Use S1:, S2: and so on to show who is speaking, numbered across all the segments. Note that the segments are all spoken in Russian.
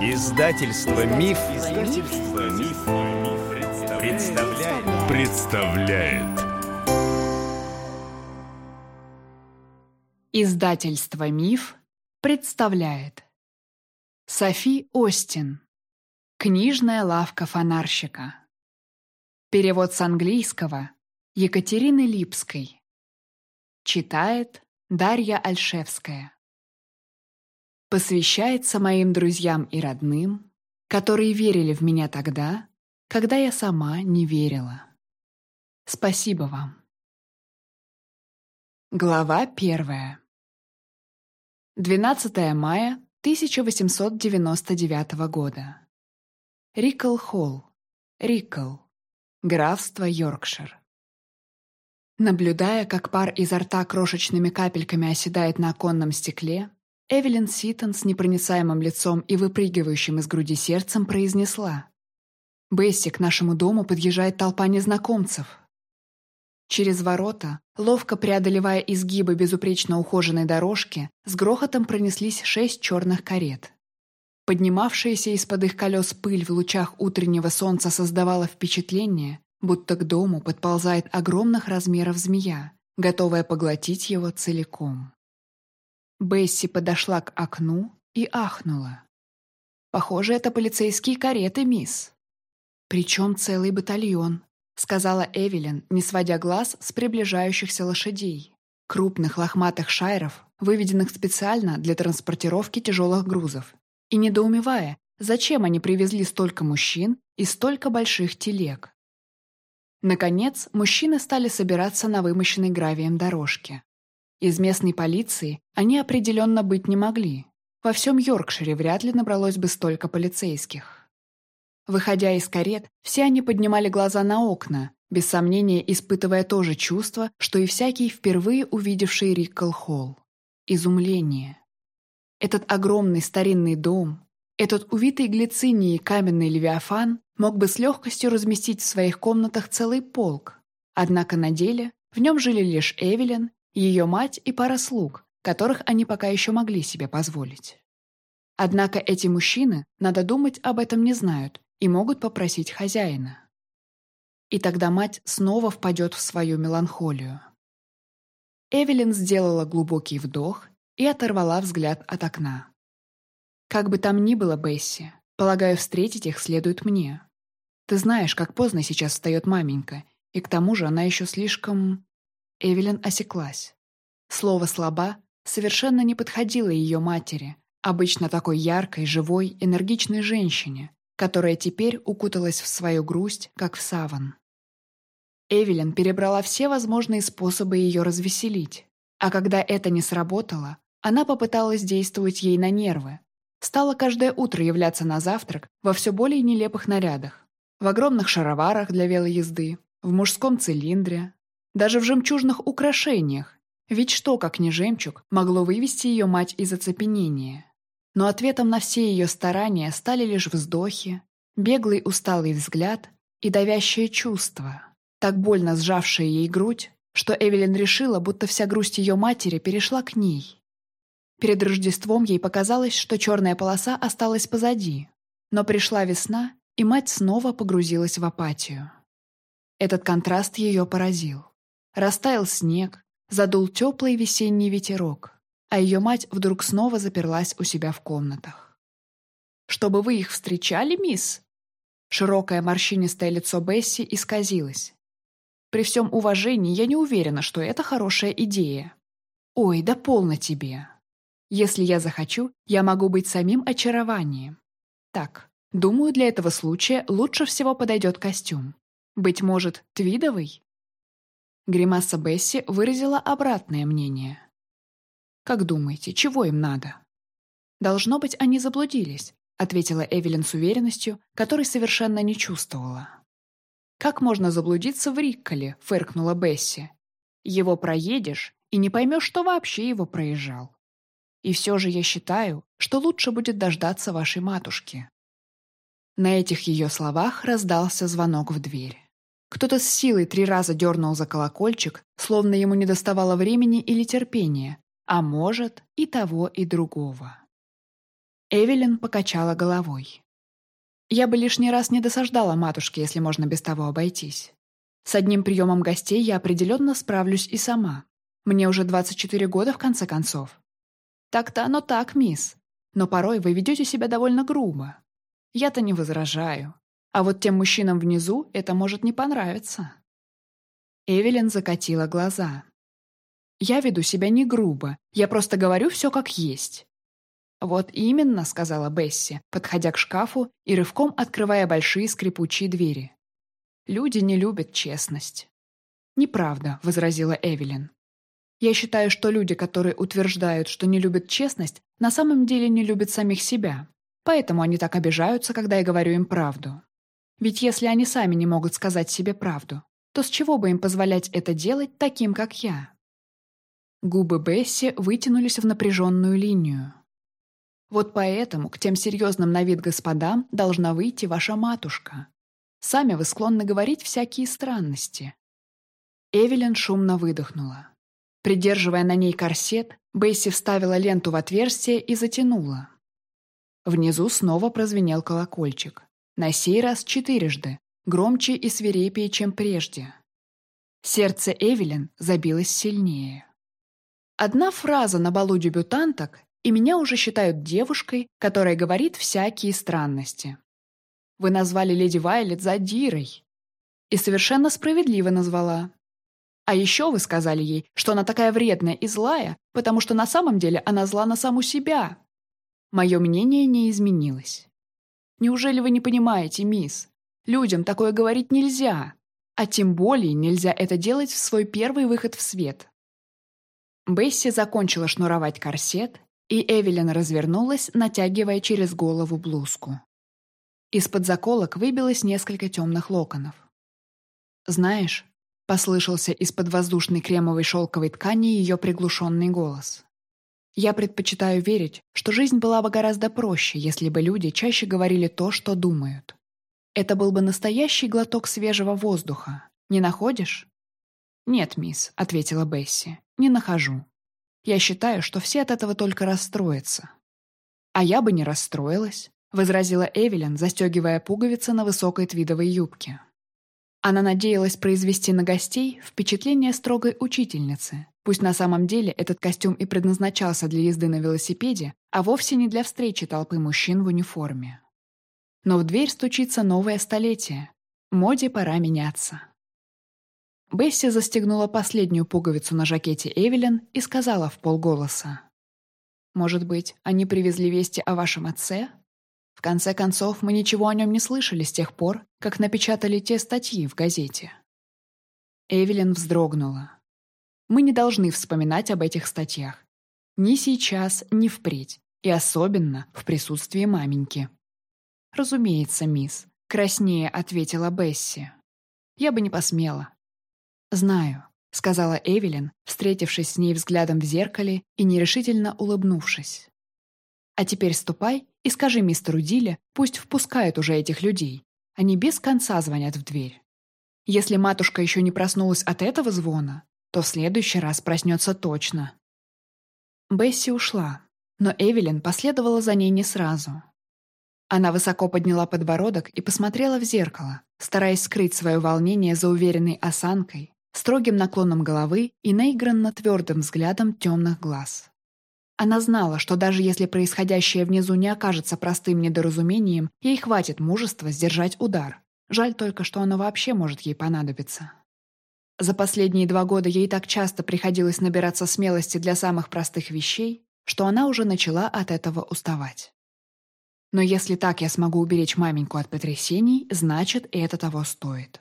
S1: Издательство Миф, Издательство Миф, представляет. представляет.
S2: Издательство Миф представляет. Софи Остин. Книжная лавка фонарщика. Перевод с английского Екатерины Липской. Читает Дарья Альшевская посвящается моим друзьям и родным, которые верили в меня тогда, когда я сама не верила. Спасибо вам. Глава первая. 12 мая 1899 года. Рикл Холл, Рикл, графство Йоркшир. Наблюдая, как пар изо рта крошечными капельками оседает на оконном стекле, Эвелин Ситон с непроницаемым лицом и выпрыгивающим из груди сердцем произнесла. «Бесси, к нашему дому подъезжает толпа незнакомцев». Через ворота, ловко преодолевая изгибы безупречно ухоженной дорожки, с грохотом пронеслись шесть черных карет. Поднимавшаяся из-под их колес пыль в лучах утреннего солнца создавала впечатление, будто к дому подползает огромных размеров змея, готовая поглотить его целиком. Бесси подошла к окну и ахнула. «Похоже, это полицейские кареты, мисс». «Причем целый батальон», — сказала Эвелин, не сводя глаз с приближающихся лошадей. Крупных лохматых шайров, выведенных специально для транспортировки тяжелых грузов. И недоумевая, зачем они привезли столько мужчин и столько больших телег. Наконец, мужчины стали собираться на вымощенной гравием дорожке. Из местной полиции они определенно быть не могли. Во всем Йоркшире вряд ли набралось бы столько полицейских. Выходя из карет, все они поднимали глаза на окна, без сомнения испытывая то же чувство, что и всякий впервые увидевший Риккл Холл. Изумление. Этот огромный старинный дом, этот увитый глицинией каменный левиафан мог бы с легкостью разместить в своих комнатах целый полк. Однако на деле в нем жили лишь Эвелин ее мать и пара слуг, которых они пока еще могли себе позволить. Однако эти мужчины, надо думать, об этом не знают и могут попросить хозяина. И тогда мать снова впадет в свою меланхолию. Эвелин сделала глубокий вдох и оторвала взгляд от окна. «Как бы там ни было, Бесси, полагаю, встретить их следует мне. Ты знаешь, как поздно сейчас встает маменька, и к тому же она еще слишком... Эвелин осеклась. Слово «слаба» совершенно не подходило ее матери, обычно такой яркой, живой, энергичной женщине, которая теперь укуталась в свою грусть, как в саван. Эвелин перебрала все возможные способы ее развеселить, а когда это не сработало, она попыталась действовать ей на нервы. Стала каждое утро являться на завтрак во все более нелепых нарядах. В огромных шароварах для велоезды, в мужском цилиндре, даже в жемчужных украшениях, ведь что, как не жемчуг, могло вывести ее мать из оцепенения? Но ответом на все ее старания стали лишь вздохи, беглый усталый взгляд и давящее чувство, так больно сжавшее ей грудь, что Эвелин решила, будто вся грусть ее матери перешла к ней. Перед Рождеством ей показалось, что черная полоса осталась позади, но пришла весна, и мать снова погрузилась в апатию. Этот контраст ее поразил. Растаял снег, задул теплый весенний ветерок, а ее мать вдруг снова заперлась у себя в комнатах. «Чтобы вы их встречали, мисс?» Широкое морщинистое лицо Бесси исказилось. «При всем уважении я не уверена, что это хорошая идея. Ой, да полно тебе. Если я захочу, я могу быть самим очарованием. Так, думаю, для этого случая лучше всего подойдет костюм. Быть может, твидовый?» Гримаса Бесси выразила обратное мнение. «Как думаете, чего им надо?» «Должно быть, они заблудились», ответила Эвелин с уверенностью, которой совершенно не чувствовала. «Как можно заблудиться в Рикколе?» — фыркнула Бесси. «Его проедешь, и не поймешь, что вообще его проезжал. И все же я считаю, что лучше будет дождаться вашей матушки». На этих ее словах раздался звонок в дверь. Кто-то с силой три раза дернул за колокольчик, словно ему не доставало времени или терпения, а может, и того, и другого. Эвелин покачала головой. Я бы лишний раз не досаждала матушке, если можно без того обойтись. С одним приемом гостей я определенно справлюсь и сама. Мне уже 24 года, в конце концов. Так-то оно так, мисс. Но порой вы ведете себя довольно грубо. Я-то не возражаю. А вот тем мужчинам внизу это может не понравиться. Эвелин закатила глаза. «Я веду себя не грубо, я просто говорю все как есть». «Вот именно», — сказала Бесси, подходя к шкафу и рывком открывая большие скрипучие двери. «Люди не любят честность». «Неправда», — возразила Эвелин. «Я считаю, что люди, которые утверждают, что не любят честность, на самом деле не любят самих себя. Поэтому они так обижаются, когда я говорю им правду. Ведь если они сами не могут сказать себе правду, то с чего бы им позволять это делать таким, как я? Губы Бесси вытянулись в напряженную линию. Вот поэтому к тем серьезным на вид господам должна выйти ваша матушка. Сами вы склонны говорить всякие странности. Эвелин шумно выдохнула. Придерживая на ней корсет, Бесси вставила ленту в отверстие и затянула. Внизу снова прозвенел колокольчик. На сей раз четырежды, громче и свирепее, чем прежде. Сердце Эвелин забилось сильнее. Одна фраза на балу дебютанток, и меня уже считают девушкой, которая говорит всякие странности. Вы назвали леди Вайлет задирой. И совершенно справедливо назвала. А еще вы сказали ей, что она такая вредная и злая, потому что на самом деле она зла на саму себя. Мое мнение не изменилось. Неужели вы не понимаете, мисс? Людям такое говорить нельзя. А тем более нельзя это делать в свой первый выход в свет. Бесси закончила шнуровать корсет, и Эвелин развернулась, натягивая через голову блузку. Из-под заколок выбилось несколько темных локонов. «Знаешь», — послышался из-под воздушной кремовой шелковой ткани ее приглушенный голос. «Я предпочитаю верить, что жизнь была бы гораздо проще, если бы люди чаще говорили то, что думают. Это был бы настоящий глоток свежего воздуха. Не находишь? «Нет, мисс», — ответила Бесси, — «не нахожу. Я считаю, что все от этого только расстроятся». «А я бы не расстроилась», — возразила Эвелин, застегивая пуговицы на высокой твидовой юбке. Она надеялась произвести на гостей впечатление строгой учительницы, пусть на самом деле этот костюм и предназначался для езды на велосипеде, а вовсе не для встречи толпы мужчин в униформе. Но в дверь стучится новое столетие. Моде пора меняться. Бесси застегнула последнюю пуговицу на жакете Эвелин и сказала в полголоса. «Может быть, они привезли вести о вашем отце? В конце концов, мы ничего о нем не слышали с тех пор, как напечатали те статьи в газете». Эвелин вздрогнула. «Мы не должны вспоминать об этих статьях. Ни сейчас, ни впредь, и особенно в присутствии маменьки». «Разумеется, мисс», — краснее ответила Бесси. «Я бы не посмела». «Знаю», — сказала Эвелин, встретившись с ней взглядом в зеркале и нерешительно улыбнувшись. «А теперь ступай и скажи мистеру Диле, пусть впускает уже этих людей. Они без конца звонят в дверь. Если матушка еще не проснулась от этого звона, то в следующий раз проснется точно». Бесси ушла, но Эвелин последовала за ней не сразу. Она высоко подняла подбородок и посмотрела в зеркало, стараясь скрыть свое волнение за уверенной осанкой, строгим наклоном головы и наигранно твердым взглядом темных глаз. Она знала, что даже если происходящее внизу не окажется простым недоразумением, ей хватит мужества сдержать удар. Жаль только, что оно вообще может ей понадобиться. За последние два года ей так часто приходилось набираться смелости для самых простых вещей, что она уже начала от этого уставать. Но если так я смогу уберечь маменьку от потрясений, значит, это того стоит.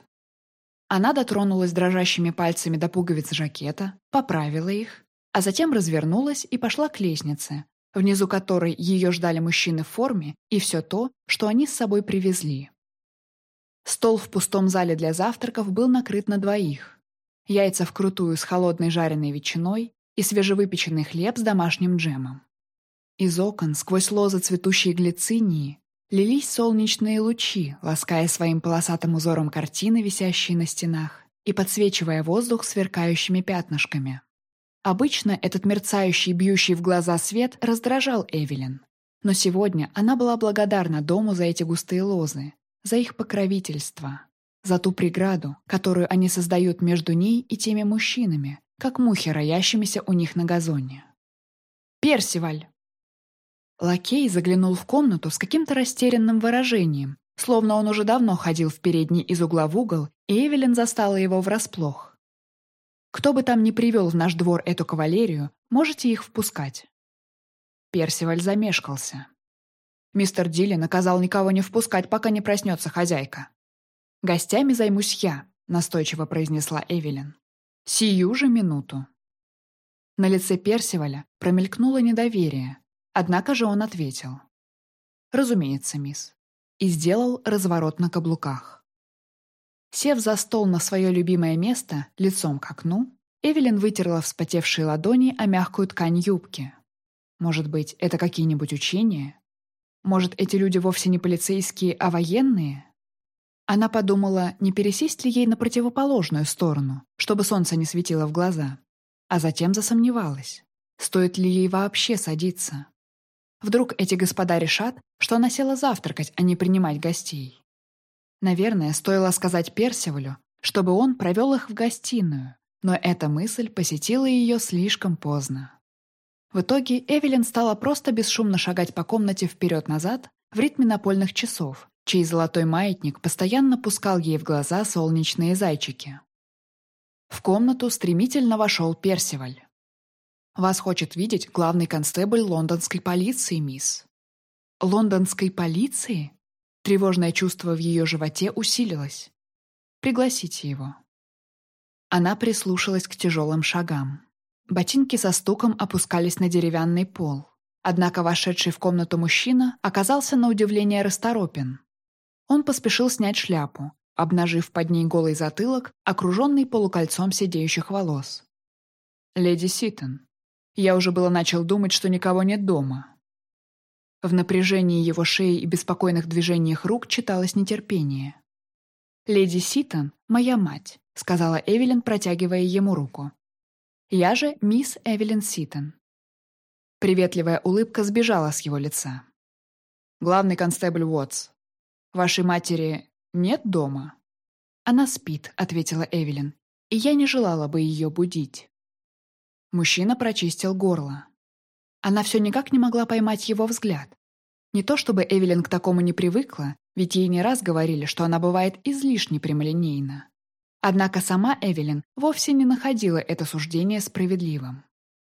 S2: Она дотронулась дрожащими пальцами до пуговиц жакета, поправила их, а затем развернулась и пошла к лестнице, внизу которой ее ждали мужчины в форме и все то, что они с собой привезли. Стол в пустом зале для завтраков был накрыт на двоих. Яйца вкрутую с холодной жареной ветчиной и свежевыпеченный хлеб с домашним джемом. Из окон, сквозь лозы цветущей глицинии, лились солнечные лучи, лаская своим полосатым узором картины, висящие на стенах, и подсвечивая воздух сверкающими пятнышками. Обычно этот мерцающий, бьющий в глаза свет раздражал Эвелин. Но сегодня она была благодарна дому за эти густые лозы, за их покровительство, за ту преграду, которую они создают между ней и теми мужчинами, как мухи, роящимися у них на газоне. «Персиваль!» Лакей заглянул в комнату с каким-то растерянным выражением, словно он уже давно ходил в передний из угла в угол, и Эвелин застала его врасплох. «Кто бы там ни привел в наш двор эту кавалерию, можете их впускать». Персиваль замешкался. Мистер Дилли наказал никого не впускать, пока не проснется хозяйка. «Гостями займусь я», — настойчиво произнесла Эвелин. «Сию же минуту». На лице Персиваля промелькнуло недоверие, однако же он ответил. «Разумеется, мисс». И сделал разворот на каблуках. Сев за стол на свое любимое место, лицом к окну, Эвелин вытерла вспотевшие ладони о мягкую ткань юбки. Может быть, это какие-нибудь учения? Может, эти люди вовсе не полицейские, а военные? Она подумала, не пересесть ли ей на противоположную сторону, чтобы солнце не светило в глаза. А затем засомневалась, стоит ли ей вообще садиться. Вдруг эти господа решат, что она села завтракать, а не принимать гостей. Наверное, стоило сказать Персивалю, чтобы он провел их в гостиную, но эта мысль посетила ее слишком поздно. В итоге Эвелин стала просто бесшумно шагать по комнате вперед-назад в ритме напольных часов, чей золотой маятник постоянно пускал ей в глаза солнечные зайчики. В комнату стремительно вошел Персиваль. «Вас хочет видеть главный констебль лондонской полиции, мисс». «Лондонской полиции?» Тревожное чувство в ее животе усилилось. «Пригласите его». Она прислушалась к тяжелым шагам. Ботинки со стуком опускались на деревянный пол. Однако вошедший в комнату мужчина оказался на удивление расторопен. Он поспешил снять шляпу, обнажив под ней голый затылок, окруженный полукольцом сидеющих волос. «Леди Ситон, я уже было начал думать, что никого нет дома». В напряжении его шеи и беспокойных движениях рук читалось нетерпение. «Леди Ситон — моя мать», — сказала Эвелин, протягивая ему руку. Я же мисс Эвелин Ситон». Приветливая улыбка сбежала с его лица. «Главный констебль Уотс, вашей матери нет дома?» «Она спит», — ответила Эвелин, «и я не желала бы ее будить». Мужчина прочистил горло. Она все никак не могла поймать его взгляд. Не то чтобы Эвелин к такому не привыкла, ведь ей не раз говорили, что она бывает излишне прямолинейна. Однако сама Эвелин вовсе не находила это суждение справедливым.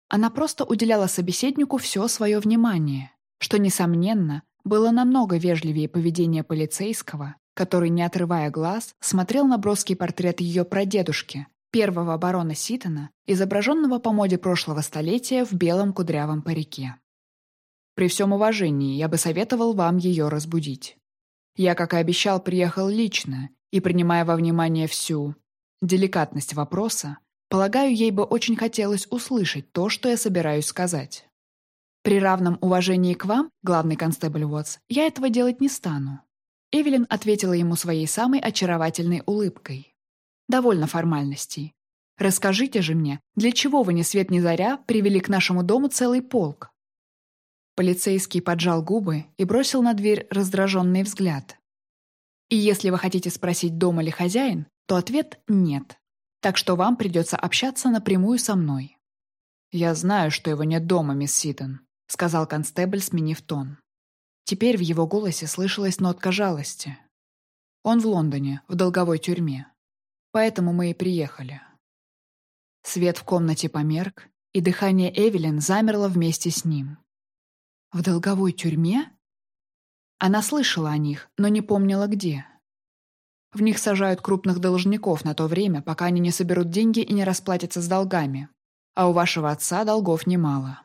S2: Она просто уделяла собеседнику все свое внимание, что, несомненно, было намного вежливее поведения полицейского, который, не отрывая глаз, смотрел на броский портрет ее прадедушки, первого барона Ситона, изображенного по моде прошлого столетия в белом кудрявом парике. При всем уважении я бы советовал вам ее разбудить. Я, как и обещал, приехал лично и, принимая во внимание всю деликатность вопроса, полагаю, ей бы очень хотелось услышать то, что я собираюсь сказать. При равном уважении к вам, главный констебль Уотс, я этого делать не стану. Эвелин ответила ему своей самой очаровательной улыбкой. «Довольно формальностей. Расскажите же мне, для чего вы ни свет ни заря привели к нашему дому целый полк?» Полицейский поджал губы и бросил на дверь раздраженный взгляд. И если вы хотите спросить, дома ли хозяин, то ответ «нет». Так что вам придется общаться напрямую со мной. «Я знаю, что его нет дома, мисс Ситон», — сказал констебль, сменив тон. Теперь в его голосе слышалась нотка жалости. «Он в Лондоне, в долговой тюрьме. Поэтому мы и приехали». Свет в комнате померк, и дыхание Эвелин замерло вместе с ним. «В долговой тюрьме?» Она слышала о них, но не помнила где. В них сажают крупных должников на то время, пока они не соберут деньги и не расплатятся с долгами. А у вашего отца долгов немало.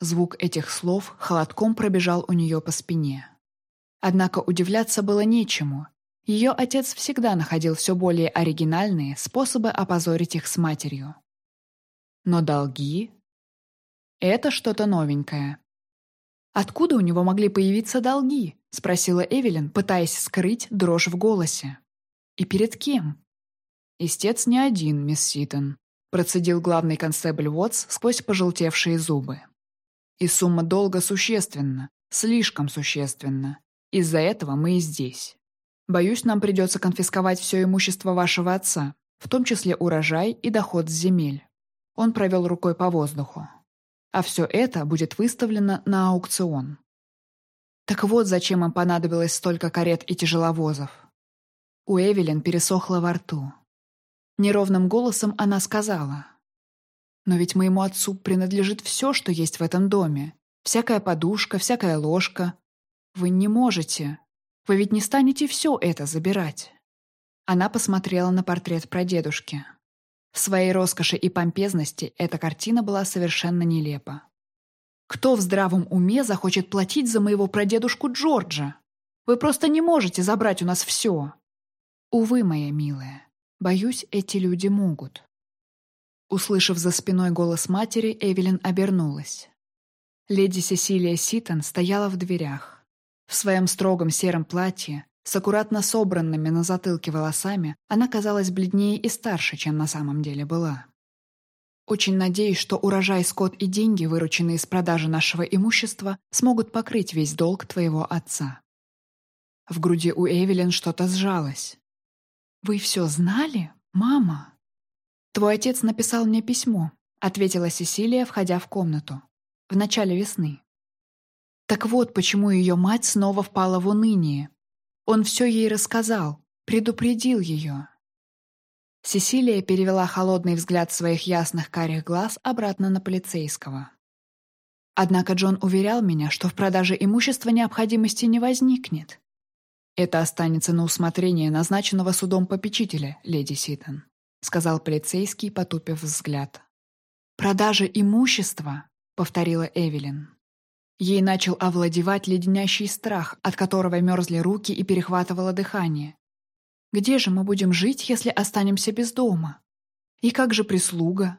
S2: Звук этих слов холодком пробежал у нее по спине. Однако удивляться было нечему. Ее отец всегда находил все более оригинальные способы опозорить их с матерью. Но долги — это что-то новенькое. «Откуда у него могли появиться долги?» — спросила Эвелин, пытаясь скрыть дрожь в голосе. «И перед кем?» «Истец не один, мисс Ситон», — процедил главный констебль Уотс сквозь пожелтевшие зубы. И сумма долга существенна, слишком существенна. Из-за этого мы и здесь. Боюсь, нам придется конфисковать все имущество вашего отца, в том числе урожай и доход с земель. Он провел рукой по воздуху. А все это будет выставлено на аукцион. Так вот, зачем им понадобилось столько карет и тяжеловозов. У Эвелин пересохло во рту. Неровным голосом она сказала. «Но ведь моему отцу принадлежит все, что есть в этом доме. Всякая подушка, всякая ложка. Вы не можете. Вы ведь не станете все это забирать». Она посмотрела на портрет прадедушки. В своей роскоши и помпезности эта картина была совершенно нелепа. Кто в здравом уме захочет платить за моего прадедушку Джорджа? Вы просто не можете забрать у нас все. Увы, моя милая, боюсь, эти люди могут. Услышав за спиной голос матери, Эвелин обернулась. Леди Сесилия Ситон стояла в дверях. В своем строгом сером платье, с аккуратно собранными на затылке волосами, она казалась бледнее и старше, чем на самом деле была. Очень надеюсь, что урожай, скот и деньги, вырученные из продажи нашего имущества, смогут покрыть весь долг твоего отца». В груди у Эвелин что-то сжалось. «Вы все знали, мама?» «Твой отец написал мне письмо», — ответила Сесилия, входя в комнату. «В начале весны». Так вот, почему ее мать снова впала в уныние. Он все ей рассказал, предупредил ее. Сесилия перевела холодный взгляд своих ясных карих глаз обратно на полицейского. Однако Джон уверял меня, что в продаже имущества необходимости не возникнет. «Это останется на усмотрение назначенного судом попечителя, леди Ситон», сказал полицейский, потупив взгляд. «Продажа имущества», — повторила Эвелин. Ей начал овладевать леденящий страх, от которого мерзли руки и перехватывало дыхание. Где же мы будем жить, если останемся без дома? И как же прислуга?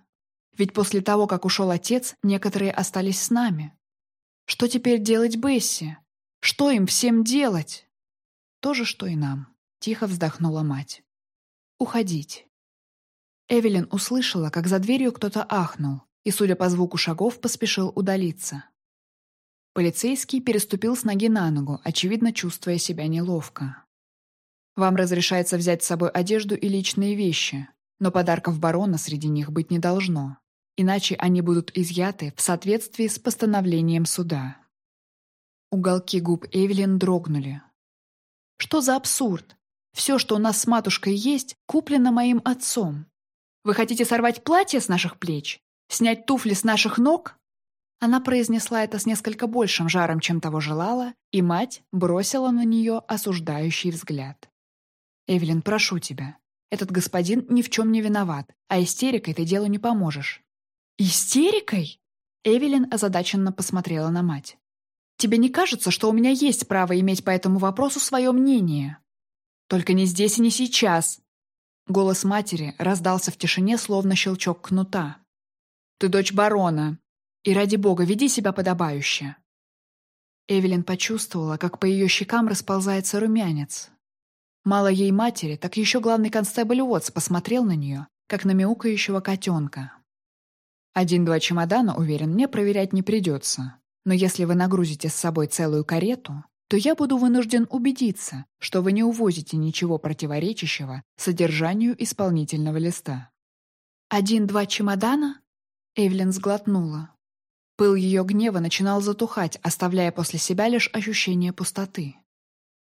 S2: Ведь после того, как ушел отец, некоторые остались с нами. Что теперь делать Бесси? Что им всем делать? То же, что и нам, тихо вздохнула мать. Уходить. Эвелин услышала, как за дверью кто-то ахнул, и, судя по звуку шагов, поспешил удалиться. Полицейский переступил с ноги на ногу, очевидно, чувствуя себя неловко. Вам разрешается взять с собой одежду и личные вещи, но подарков барона среди них быть не должно, иначе они будут изъяты в соответствии с постановлением суда. Уголки губ Эвелин дрогнули. Что за абсурд? Все, что у нас с матушкой есть, куплено моим отцом. Вы хотите сорвать платье с наших плеч? Снять туфли с наших ног? Она произнесла это с несколько большим жаром, чем того желала, и мать бросила на нее осуждающий взгляд. «Эвелин, прошу тебя. Этот господин ни в чем не виноват, а истерикой ты делу не поможешь». «Истерикой?» Эвелин озадаченно посмотрела на мать. «Тебе не кажется, что у меня есть право иметь по этому вопросу свое мнение?» «Только не здесь и не сейчас!» Голос матери раздался в тишине, словно щелчок кнута. «Ты дочь барона, и ради бога веди себя подобающе!» Эвелин почувствовала, как по ее щекам расползается румянец. Мало ей матери, так еще главный констебль Уотс посмотрел на нее, как на мяукающего котенка. Один-два чемодана, уверен, мне проверять не придется. Но если вы нагрузите с собой целую карету, то я буду вынужден убедиться, что вы не увозите ничего противоречащего содержанию исполнительного листа. «Один-два чемодана?» Эвелин сглотнула. Пыл ее гнева начинал затухать, оставляя после себя лишь ощущение пустоты.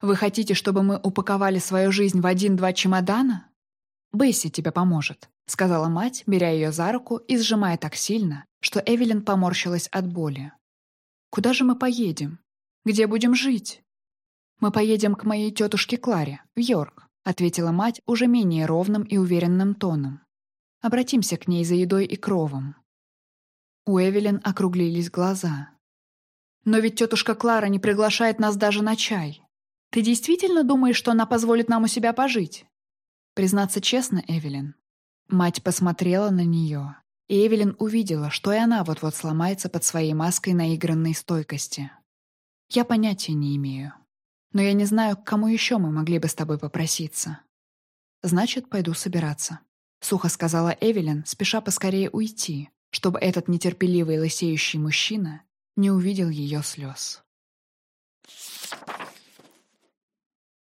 S2: Вы хотите, чтобы мы упаковали свою жизнь в один-два чемодана? Бесси тебе поможет», — сказала мать, беря ее за руку и сжимая так сильно, что Эвелин поморщилась от боли. «Куда же мы поедем? Где будем жить?» «Мы поедем к моей тетушке Кларе, в Йорк», — ответила мать уже менее ровным и уверенным тоном. «Обратимся к ней за едой и кровом». У Эвелин округлились глаза. «Но ведь тетушка Клара не приглашает нас даже на чай. Ты действительно думаешь, что она позволит нам у себя пожить? Признаться честно, Эвелин. Мать посмотрела на нее, и Эвелин увидела, что и она вот-вот сломается под своей маской наигранной стойкости. Я понятия не имею. Но я не знаю, к кому еще мы могли бы с тобой попроситься. Значит, пойду собираться. Сухо сказала Эвелин, спеша поскорее уйти, чтобы этот нетерпеливый лысеющий мужчина не увидел ее слез.